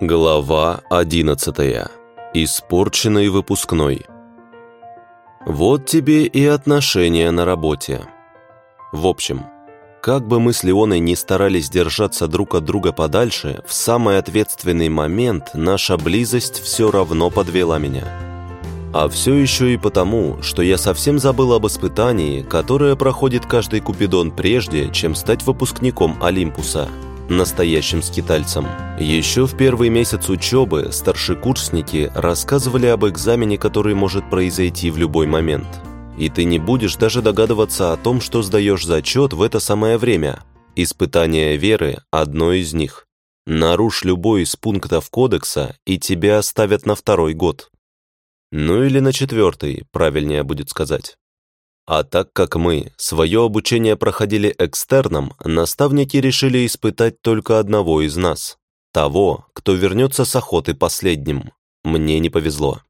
Глава 11. Испорченный выпускной. Вот тебе и отношения на работе. В общем, как бы мы с Леоной не старались держаться друг от друга подальше, в самый ответственный момент наша близость все равно подвела меня. А все еще и потому, что я совсем забыл об испытании, которое проходит каждый Купидон прежде, чем стать выпускником Олимпуса – настоящим скитальцем. Еще в первый месяц учебы старшекурсники рассказывали об экзамене, который может произойти в любой момент. И ты не будешь даже догадываться о том, что сдаешь зачет в это самое время. Испытание веры – одно из них. Нарушь любой из пунктов кодекса, и тебя оставят на второй год. Ну или на четвертый, правильнее будет сказать. А так как мы свое обучение проходили экстерном, наставники решили испытать только одного из нас. Того, кто вернется с охоты последним. Мне не повезло.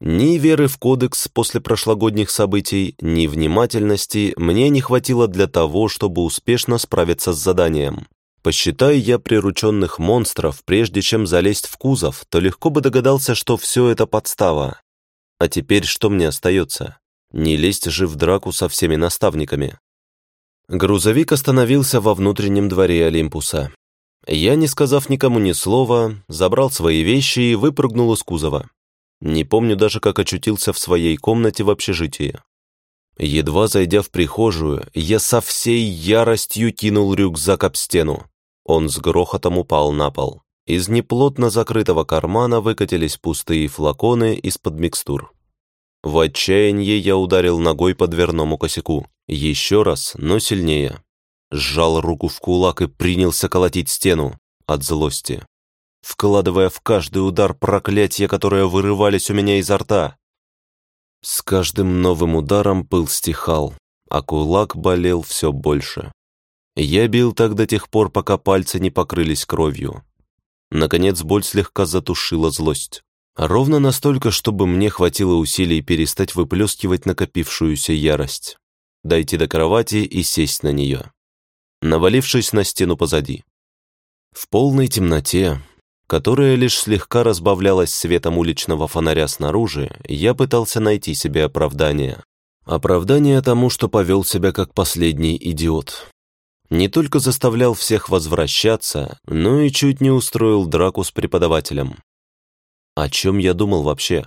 Ни веры в кодекс после прошлогодних событий, ни внимательности мне не хватило для того, чтобы успешно справиться с заданием. Посчитай я прирученных монстров, прежде чем залезть в кузов, то легко бы догадался, что все это подстава. А теперь что мне остается? Не лезть же в драку со всеми наставниками. Грузовик остановился во внутреннем дворе Олимпуса. Я, не сказав никому ни слова, забрал свои вещи и выпрыгнул из кузова. Не помню даже, как очутился в своей комнате в общежитии. Едва зайдя в прихожую, я со всей яростью кинул рюкзак об стену. Он с грохотом упал на пол. Из неплотно закрытого кармана выкатились пустые флаконы из-под микстур. В отчаянии я ударил ногой по дверному косяку. Еще раз, но сильнее. Сжал руку в кулак и принялся колотить стену от злости, вкладывая в каждый удар проклятия, которые вырывались у меня изо рта. С каждым новым ударом пыл стихал, а кулак болел все больше. Я бил так до тех пор, пока пальцы не покрылись кровью. Наконец боль слегка затушила злость. Ровно настолько, чтобы мне хватило усилий перестать выплескивать накопившуюся ярость. Дойти до кровати и сесть на нее. Навалившись на стену позади. В полной темноте, которая лишь слегка разбавлялась светом уличного фонаря снаружи, я пытался найти себе оправдание. Оправдание тому, что повел себя как последний идиот. Не только заставлял всех возвращаться, но и чуть не устроил драку с преподавателем. О чем я думал вообще?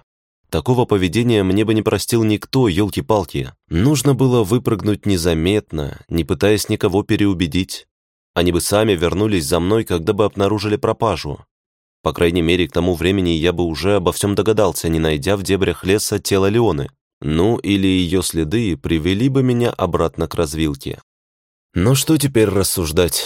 Такого поведения мне бы не простил никто, елки-палки. Нужно было выпрыгнуть незаметно, не пытаясь никого переубедить. Они бы сами вернулись за мной, когда бы обнаружили пропажу. По крайней мере, к тому времени я бы уже обо всем догадался, не найдя в дебрях леса тело Леоны. Ну, или ее следы привели бы меня обратно к развилке. Ну что теперь рассуждать?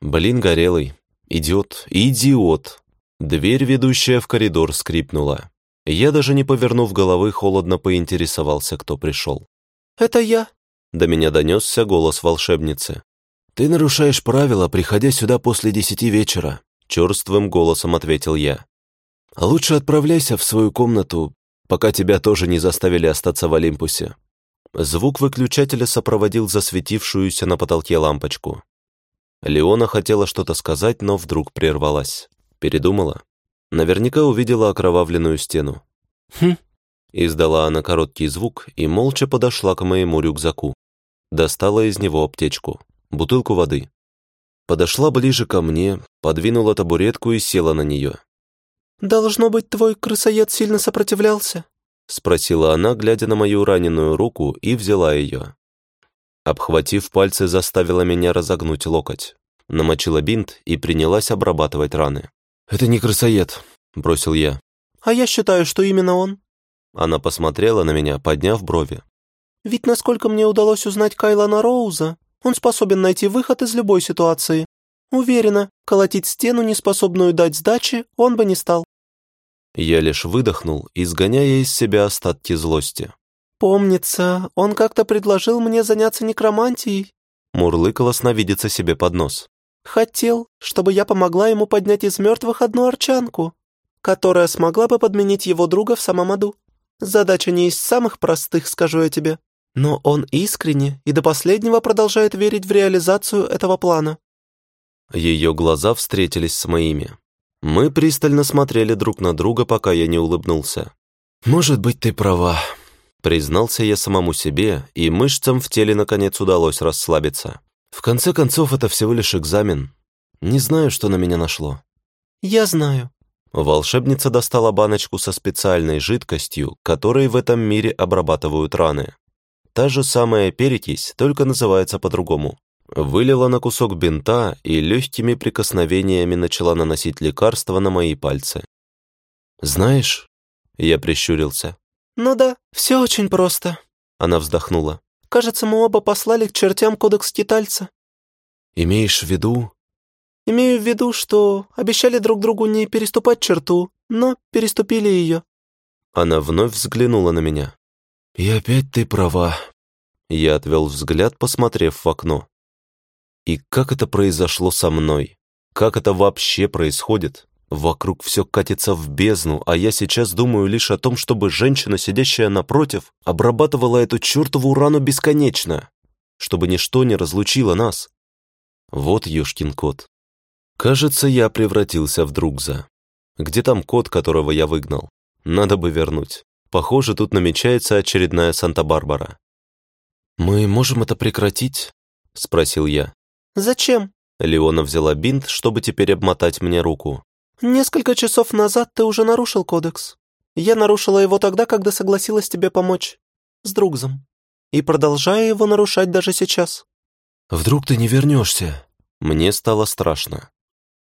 Блин, горелый. Идиот, идиот. Дверь, ведущая в коридор, скрипнула. Я, даже не повернув головы, холодно поинтересовался, кто пришел. «Это я», — до меня донесся голос волшебницы. «Ты нарушаешь правила, приходя сюда после десяти вечера», — черствым голосом ответил я. «Лучше отправляйся в свою комнату, пока тебя тоже не заставили остаться в Олимпусе». Звук выключателя сопроводил засветившуюся на потолке лампочку. Леона хотела что-то сказать, но вдруг прервалась. Передумала? Наверняка увидела окровавленную стену. «Хм!» Издала она короткий звук и молча подошла к моему рюкзаку. Достала из него аптечку, бутылку воды. Подошла ближе ко мне, подвинула табуретку и села на нее. «Должно быть, твой крысоед сильно сопротивлялся?» Спросила она, глядя на мою раненую руку, и взяла ее. Обхватив пальцы, заставила меня разогнуть локоть. Намочила бинт и принялась обрабатывать раны. «Это не крысоед», — бросил я. «А я считаю, что именно он». Она посмотрела на меня, подняв брови. «Ведь насколько мне удалось узнать Кайлана Роуза, он способен найти выход из любой ситуации. Уверена, колотить стену, неспособную дать сдачи, он бы не стал». Я лишь выдохнул, изгоняя из себя остатки злости. «Помнится, он как-то предложил мне заняться некромантией», мурлыкала сновидица себе под нос. Хотел, чтобы я помогла ему поднять из мертвых одну арчанку, которая смогла бы подменить его друга в самом аду. Задача не из самых простых, скажу я тебе. Но он искренне и до последнего продолжает верить в реализацию этого плана. Ее глаза встретились с моими. Мы пристально смотрели друг на друга, пока я не улыбнулся. «Может быть, ты права», — признался я самому себе, и мышцам в теле наконец удалось расслабиться. «В конце концов, это всего лишь экзамен. Не знаю, что на меня нашло». «Я знаю». Волшебница достала баночку со специальной жидкостью, которой в этом мире обрабатывают раны. Та же самая перекись, только называется по-другому. Вылила на кусок бинта и легкими прикосновениями начала наносить лекарство на мои пальцы. «Знаешь...» — я прищурился. «Ну да, все очень просто», — она вздохнула. «Кажется, мы оба послали к чертям кодекс китальца». «Имеешь в виду...» «Имею в виду, что обещали друг другу не переступать черту, но переступили ее». Она вновь взглянула на меня. «И опять ты права». Я отвел взгляд, посмотрев в окно. И как это произошло со мной? Как это вообще происходит? Вокруг все катится в бездну, а я сейчас думаю лишь о том, чтобы женщина, сидящая напротив, обрабатывала эту чертову рану бесконечно, чтобы ничто не разлучило нас. Вот ёшкин кот. Кажется, я превратился в Другза. Где там кот, которого я выгнал? Надо бы вернуть. Похоже, тут намечается очередная Санта-Барбара. «Мы можем это прекратить?» — спросил я. «Зачем?» Леона взяла бинт, чтобы теперь обмотать мне руку. «Несколько часов назад ты уже нарушил кодекс. Я нарушила его тогда, когда согласилась тебе помочь. С Другзом. И продолжаю его нарушать даже сейчас». «Вдруг ты не вернешься?» Мне стало страшно.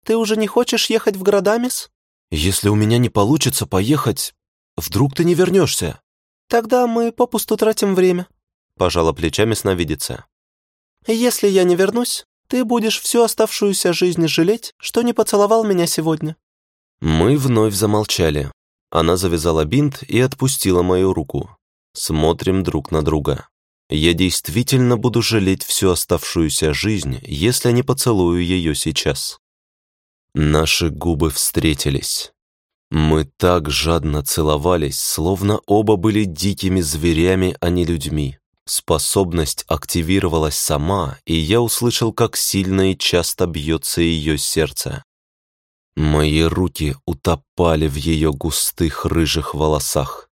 «Ты уже не хочешь ехать в Градамис?» «Если у меня не получится поехать, вдруг ты не вернешься?» «Тогда мы попусту тратим время», — пожала плечами сновидица. «Если я не вернусь, ты будешь всю оставшуюся жизнь жалеть, что не поцеловал меня сегодня». Мы вновь замолчали. Она завязала бинт и отпустила мою руку. Смотрим друг на друга. Я действительно буду жалеть всю оставшуюся жизнь, если не поцелую ее сейчас. Наши губы встретились. Мы так жадно целовались, словно оба были дикими зверями, а не людьми. Способность активировалась сама, и я услышал, как сильно и часто бьется ее сердце. Мои руки утопали в ее густых рыжих волосах.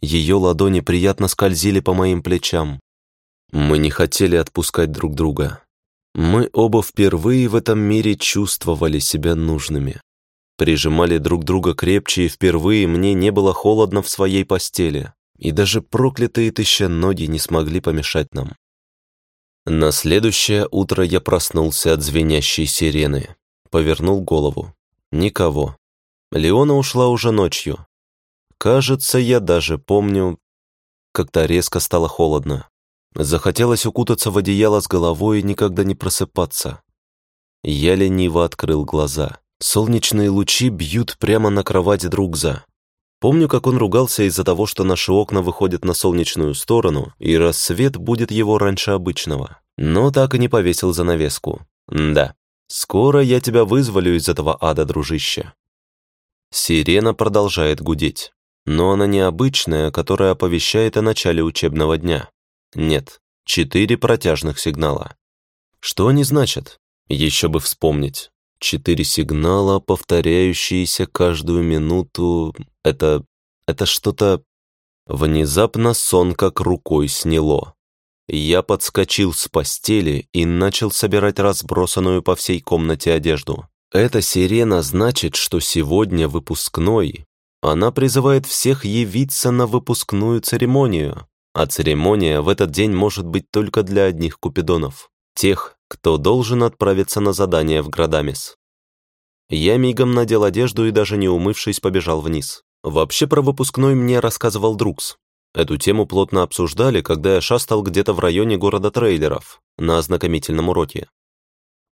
Ее ладони приятно скользили по моим плечам. Мы не хотели отпускать друг друга. Мы оба впервые в этом мире чувствовали себя нужными. Прижимали друг друга крепче, и впервые мне не было холодно в своей постели и даже проклятые ноги не смогли помешать нам. На следующее утро я проснулся от звенящей сирены. Повернул голову. Никого. Леона ушла уже ночью. Кажется, я даже помню, как-то резко стало холодно. Захотелось укутаться в одеяло с головой и никогда не просыпаться. Я лениво открыл глаза. Солнечные лучи бьют прямо на кровать Другза. Помню, как он ругался из-за того, что наши окна выходят на солнечную сторону, и рассвет будет его раньше обычного. Но так и не повесил занавеску. Да, скоро я тебя вызволю из этого ада, дружище. Сирена продолжает гудеть. Но она не обычная, которая оповещает о начале учебного дня. Нет, четыре протяжных сигнала. Что они значат? Еще бы вспомнить. Четыре сигнала, повторяющиеся каждую минуту. Это... это что-то... Внезапно сон как рукой сняло. Я подскочил с постели и начал собирать разбросанную по всей комнате одежду. Эта сирена значит, что сегодня выпускной. Она призывает всех явиться на выпускную церемонию. А церемония в этот день может быть только для одних купидонов. Тех, кто должен отправиться на задание в Градамис. Я мигом надел одежду и даже не умывшись побежал вниз. Вообще про выпускной мне рассказывал Друкс. Эту тему плотно обсуждали, когда я шастал где-то в районе города трейлеров на ознакомительном уроке.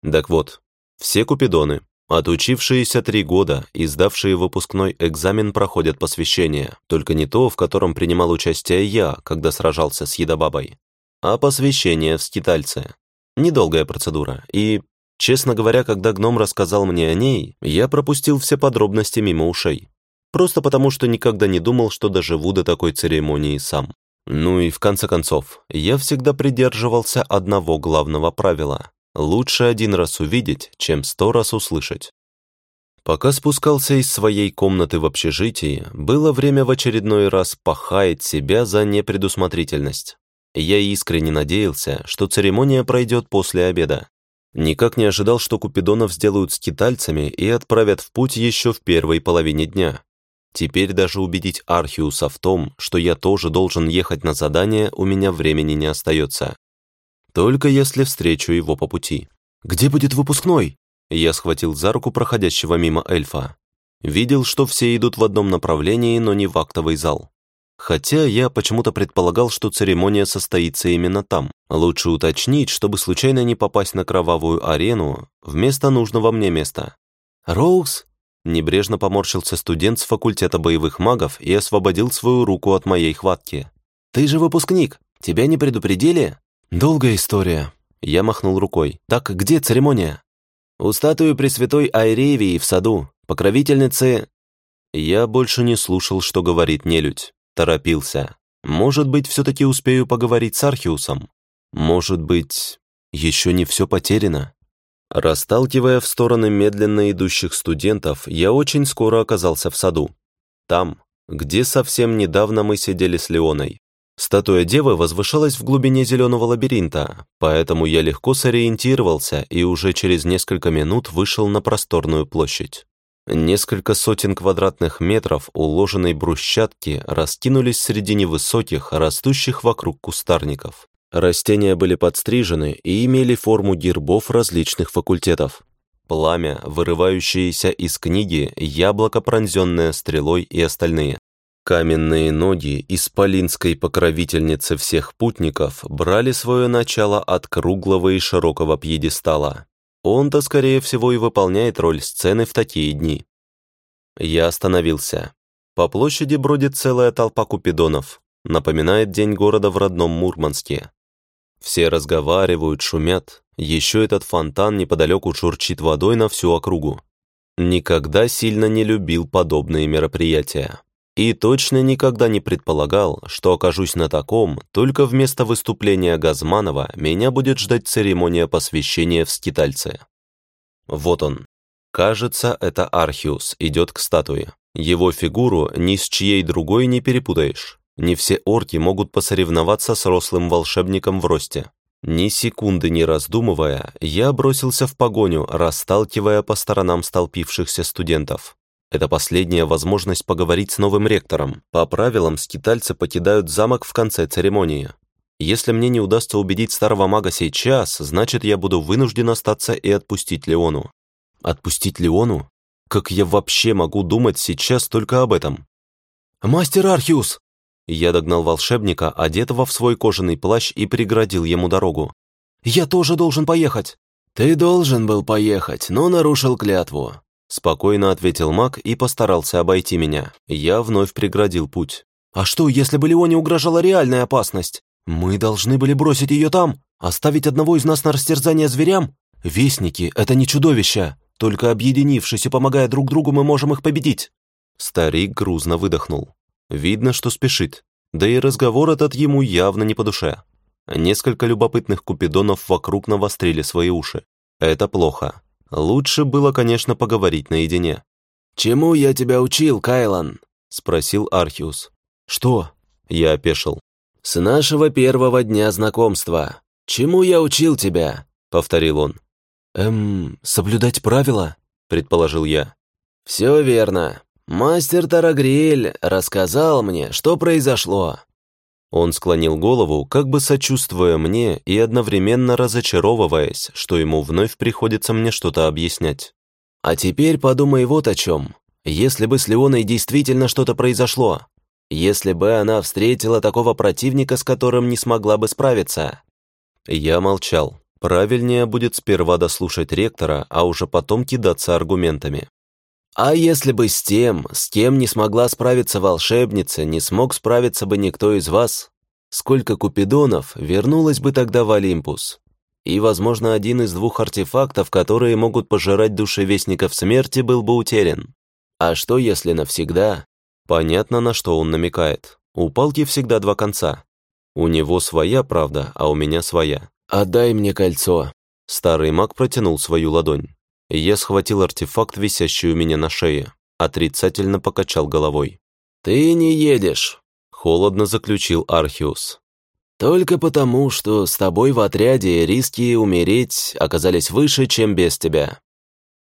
Так вот, все купидоны, отучившиеся три года и сдавшие выпускной экзамен проходят посвящение, только не то, в котором принимал участие я, когда сражался с едобабой, а посвящение в скитальце. Недолгая процедура, и, честно говоря, когда гном рассказал мне о ней, я пропустил все подробности мимо ушей. Просто потому, что никогда не думал, что доживу до такой церемонии сам. Ну и в конце концов, я всегда придерживался одного главного правила. Лучше один раз увидеть, чем сто раз услышать. Пока спускался из своей комнаты в общежитии, было время в очередной раз пахать себя за непредусмотрительность. Я искренне надеялся, что церемония пройдет после обеда. Никак не ожидал, что Купидонов сделают скитальцами и отправят в путь еще в первой половине дня. Теперь даже убедить Архиуса в том, что я тоже должен ехать на задание, у меня времени не остается. Только если встречу его по пути. «Где будет выпускной?» Я схватил за руку проходящего мимо эльфа. Видел, что все идут в одном направлении, но не в актовый зал. Хотя я почему-то предполагал, что церемония состоится именно там. Лучше уточнить, чтобы случайно не попасть на кровавую арену вместо нужного мне места. «Роуз?» Небрежно поморщился студент с факультета боевых магов и освободил свою руку от моей хватки. «Ты же выпускник. Тебя не предупредили?» «Долгая история». Я махнул рукой. «Так где церемония?» «У статуи Пресвятой Айревии в саду, покровительницы...» Я больше не слушал, что говорит нелюдь. Торопился. Может быть, все-таки успею поговорить с Архиусом? Может быть, еще не все потеряно? Расталкивая в стороны медленно идущих студентов, я очень скоро оказался в саду. Там, где совсем недавно мы сидели с Леоной. Статуя Девы возвышалась в глубине зеленого лабиринта, поэтому я легко сориентировался и уже через несколько минут вышел на просторную площадь. Несколько сотен квадратных метров уложенной брусчатки раскинулись среди невысоких, растущих вокруг кустарников. Растения были подстрижены и имели форму гербов различных факультетов. Пламя, вырывающееся из книги, яблоко, пронзенное стрелой и остальные. Каменные ноги исполинской покровительницы всех путников брали свое начало от круглого и широкого пьедестала. Он-то, скорее всего, и выполняет роль сцены в такие дни. Я остановился. По площади бродит целая толпа купидонов. Напоминает день города в родном Мурманске. Все разговаривают, шумят. Еще этот фонтан неподалеку шурчит водой на всю округу. Никогда сильно не любил подобные мероприятия. И точно никогда не предполагал, что окажусь на таком, только вместо выступления Газманова меня будет ждать церемония посвящения в скитальце. Вот он. Кажется, это Архиус идет к статуе. Его фигуру ни с чьей другой не перепутаешь. Не все орки могут посоревноваться с рослым волшебником в росте. Ни секунды не раздумывая, я бросился в погоню, расталкивая по сторонам столпившихся студентов. Это последняя возможность поговорить с новым ректором. По правилам, скитальцы покидают замок в конце церемонии. Если мне не удастся убедить старого мага сейчас, значит, я буду вынужден остаться и отпустить Леону. Отпустить Леону? Как я вообще могу думать сейчас только об этом? «Мастер Архиус!» Я догнал волшебника, одетого в свой кожаный плащ, и преградил ему дорогу. «Я тоже должен поехать!» «Ты должен был поехать, но нарушил клятву. Спокойно ответил маг и постарался обойти меня. Я вновь преградил путь. «А что, если бы Леоне угрожала реальная опасность? Мы должны были бросить ее там? Оставить одного из нас на растерзание зверям? Вестники — это не чудовища. Только объединившись и помогая друг другу, мы можем их победить». Старик грузно выдохнул. Видно, что спешит. Да и разговор этот ему явно не по душе. Несколько любопытных купидонов вокруг навострили свои уши. Это плохо. Лучше было, конечно, поговорить наедине. «Чему я тебя учил, Кайлан?» — спросил Архиус. «Что?» — я опешил. «С нашего первого дня знакомства. Чему я учил тебя?» — повторил он. «Эм, соблюдать правила?» — предположил я. «Все верно. Мастер Тарагриэль рассказал мне, что произошло. Он склонил голову, как бы сочувствуя мне и одновременно разочаровываясь, что ему вновь приходится мне что-то объяснять. «А теперь подумай вот о чем. Если бы с Леоной действительно что-то произошло, если бы она встретила такого противника, с которым не смогла бы справиться». Я молчал. Правильнее будет сперва дослушать ректора, а уже потом кидаться аргументами. А если бы с тем, с кем не смогла справиться волшебница, не смог справиться бы никто из вас, сколько купидонов вернулось бы тогда в Олимпус? И, возможно, один из двух артефактов, которые могут пожирать души Вестников Смерти, был бы утерян. А что, если навсегда? Понятно, на что он намекает. У палки всегда два конца. У него своя правда, а у меня своя. «Отдай мне кольцо». Старый маг протянул свою ладонь. Я схватил артефакт, висящий у меня на шее, отрицательно покачал головой. «Ты не едешь», — холодно заключил Архиус. «Только потому, что с тобой в отряде риски умереть оказались выше, чем без тебя.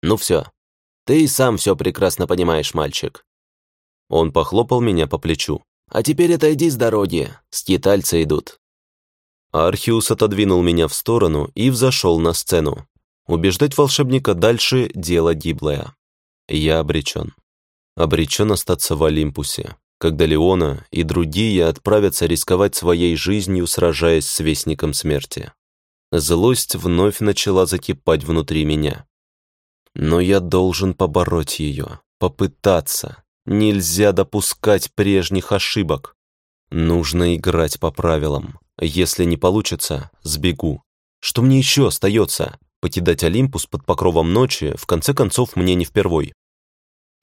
Ну все, ты и сам все прекрасно понимаешь, мальчик». Он похлопал меня по плечу. «А теперь отойди с дороги, скитальцы идут». Архиус отодвинул меня в сторону и взошел на сцену. Убеждать волшебника дальше – дело гиблое. Я обречен. Обречен остаться в Олимпусе, когда Леона и другие отправятся рисковать своей жизнью, сражаясь с Вестником Смерти. Злость вновь начала закипать внутри меня. Но я должен побороть ее, попытаться. Нельзя допускать прежних ошибок. Нужно играть по правилам. Если не получится, сбегу. Что мне еще остается? Покидать Олимпус под покровом ночи, в конце концов, мне не впервой.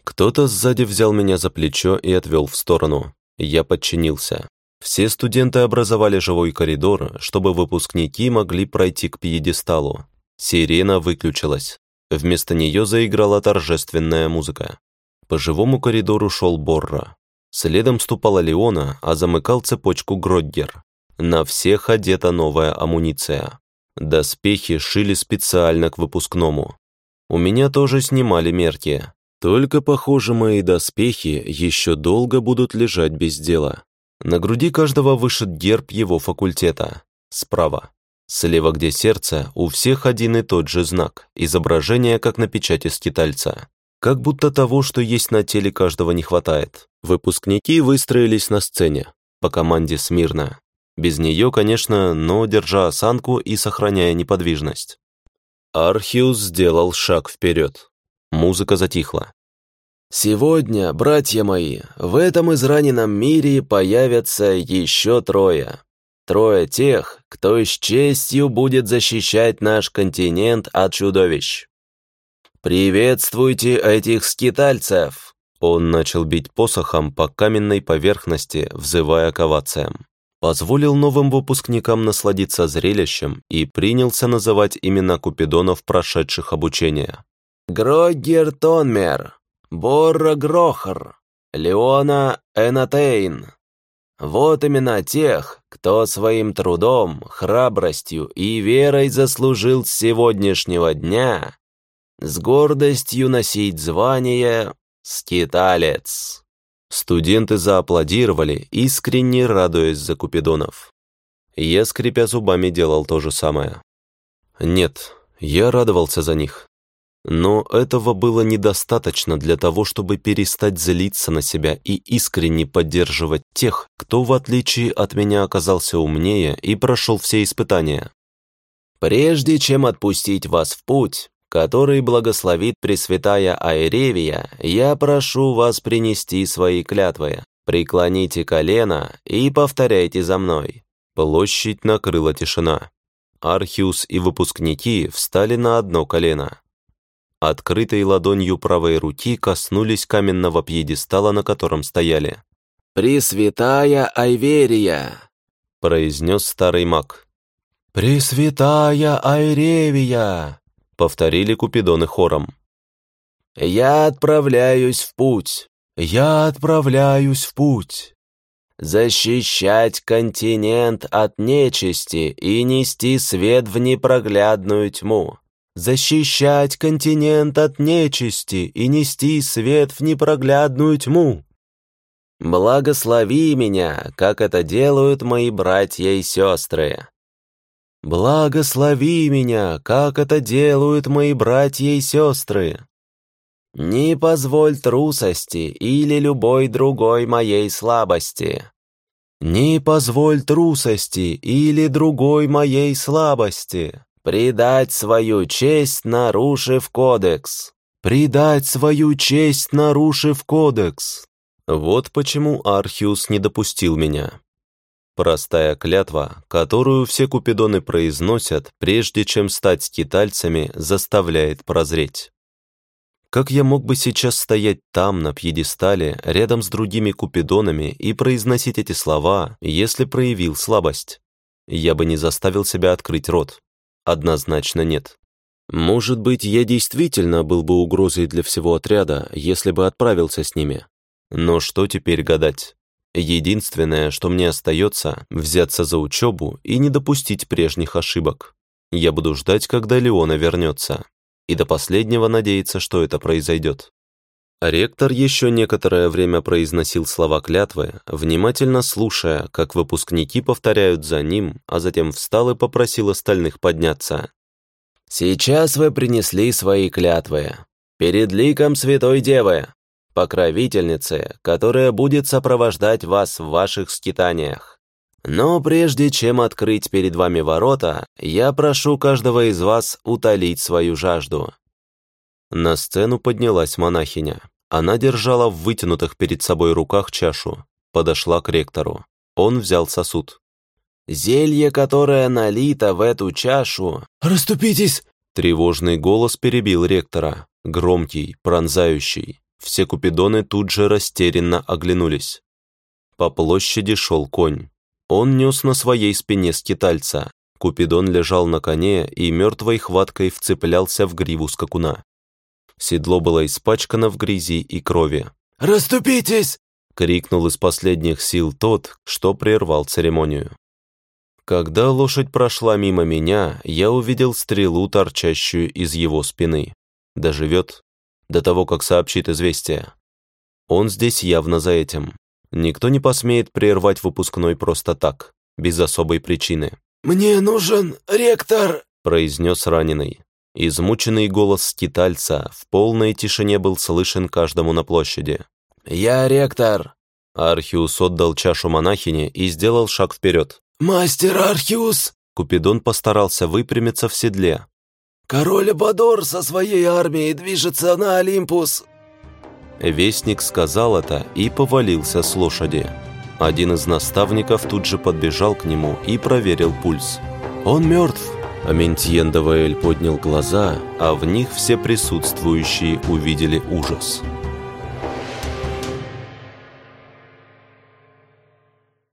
Кто-то сзади взял меня за плечо и отвел в сторону. Я подчинился. Все студенты образовали живой коридор, чтобы выпускники могли пройти к пьедесталу. Сирена выключилась. Вместо нее заиграла торжественная музыка. По живому коридору шел Борра. Следом ступала Леона, а замыкал цепочку Гродгер. На всех одета новая амуниция. Доспехи шили специально к выпускному. У меня тоже снимали мерки. Только, похоже, мои доспехи еще долго будут лежать без дела. На груди каждого вышит герб его факультета. Справа. Слева, где сердце, у всех один и тот же знак. Изображение, как на печати скитальца. Как будто того, что есть на теле каждого не хватает. Выпускники выстроились на сцене. По команде смирно. Без нее, конечно, но держа осанку и сохраняя неподвижность. Архиус сделал шаг вперед. Музыка затихла. «Сегодня, братья мои, в этом израненном мире появятся еще трое. Трое тех, кто с честью будет защищать наш континент от чудовищ. Приветствуйте этих скитальцев!» Он начал бить посохом по каменной поверхности, взывая к овациям позволил новым выпускникам насладиться зрелищем и принялся называть имена купидонов, прошедших обучение. Грогер Тонмер, Борра Грохар, Леона Энатейн. Вот имена тех, кто своим трудом, храбростью и верой заслужил с сегодняшнего дня с гордостью носить звание «Скиталец». Студенты зааплодировали, искренне радуясь за Купидонов. Я, скрипя зубами, делал то же самое. Нет, я радовался за них. Но этого было недостаточно для того, чтобы перестать злиться на себя и искренне поддерживать тех, кто, в отличие от меня, оказался умнее и прошел все испытания. Прежде чем отпустить вас в путь, который благословит Пресвятая Аэревия, я прошу вас принести свои клятвы. Преклоните колено и повторяйте за мной». Площадь накрыла тишина. Архиус и выпускники встали на одно колено. Открытой ладонью правой руки коснулись каменного пьедестала, на котором стояли. «Пресвятая Айверия!» — произнес старый маг. «Пресвятая Айревия!» Повторили Купидоны хором. «Я отправляюсь в путь! Я отправляюсь в путь! Защищать континент от нечисти и нести свет в непроглядную тьму! Защищать континент от нечисти и нести свет в непроглядную тьму!» «Благослови меня, как это делают мои братья и сестры!» Благослови меня, как это делают мои братья и сестры. Не позволь трусости или любой другой моей слабости. Не позволь трусости или другой моей слабости. Предать свою честь, нарушив кодекс. Предать свою честь, нарушив кодекс. Вот почему Архиус не допустил меня. Простая клятва, которую все купидоны произносят, прежде чем стать скитальцами, заставляет прозреть. Как я мог бы сейчас стоять там, на пьедестале, рядом с другими купидонами и произносить эти слова, если проявил слабость? Я бы не заставил себя открыть рот. Однозначно нет. Может быть, я действительно был бы угрозой для всего отряда, если бы отправился с ними. Но что теперь гадать? Единственное, что мне остается, взяться за учебу и не допустить прежних ошибок. Я буду ждать, когда Леона вернется, и до последнего надеяться, что это произойдет. Ректор еще некоторое время произносил слова клятвы, внимательно слушая, как выпускники повторяют за ним, а затем встал и попросил остальных подняться. «Сейчас вы принесли свои клятвы. Перед ликом Святой Девы, покровительницы, которая будет сопровождать вас в ваших скитаниях. Но прежде чем открыть перед вами ворота, я прошу каждого из вас утолить свою жажду. На сцену поднялась монахиня. Она держала в вытянутых перед собой руках чашу. Подошла к ректору. Он взял сосуд. «Зелье, которое налито в эту чашу...» «Раступитесь!» Тревожный голос перебил ректора. Громкий, пронзающий. Все купидоны тут же растерянно оглянулись. По площади шел конь. Он нес на своей спине скитальца. Купидон лежал на коне и мертвой хваткой вцеплялся в гриву скакуна. Седло было испачкано в грязи и крови. «Раступитесь!» — крикнул из последних сил тот, что прервал церемонию. Когда лошадь прошла мимо меня, я увидел стрелу, торчащую из его спины. Доживет до того, как сообщит известие. Он здесь явно за этим. Никто не посмеет прервать выпускной просто так, без особой причины. «Мне нужен ректор!» — произнес раненый. Измученный голос скитальца в полной тишине был слышен каждому на площади. «Я ректор!» Архиус отдал чашу монахине и сделал шаг вперед. «Мастер Архиус!» Купидон постарался выпрямиться в седле. «Король Бадор со своей армией движется на Олимпус!» Вестник сказал это и повалился с лошади. Один из наставников тут же подбежал к нему и проверил пульс. «Он мертв!» Аментьен Даваэль поднял глаза, а в них все присутствующие увидели ужас. «Ужас!»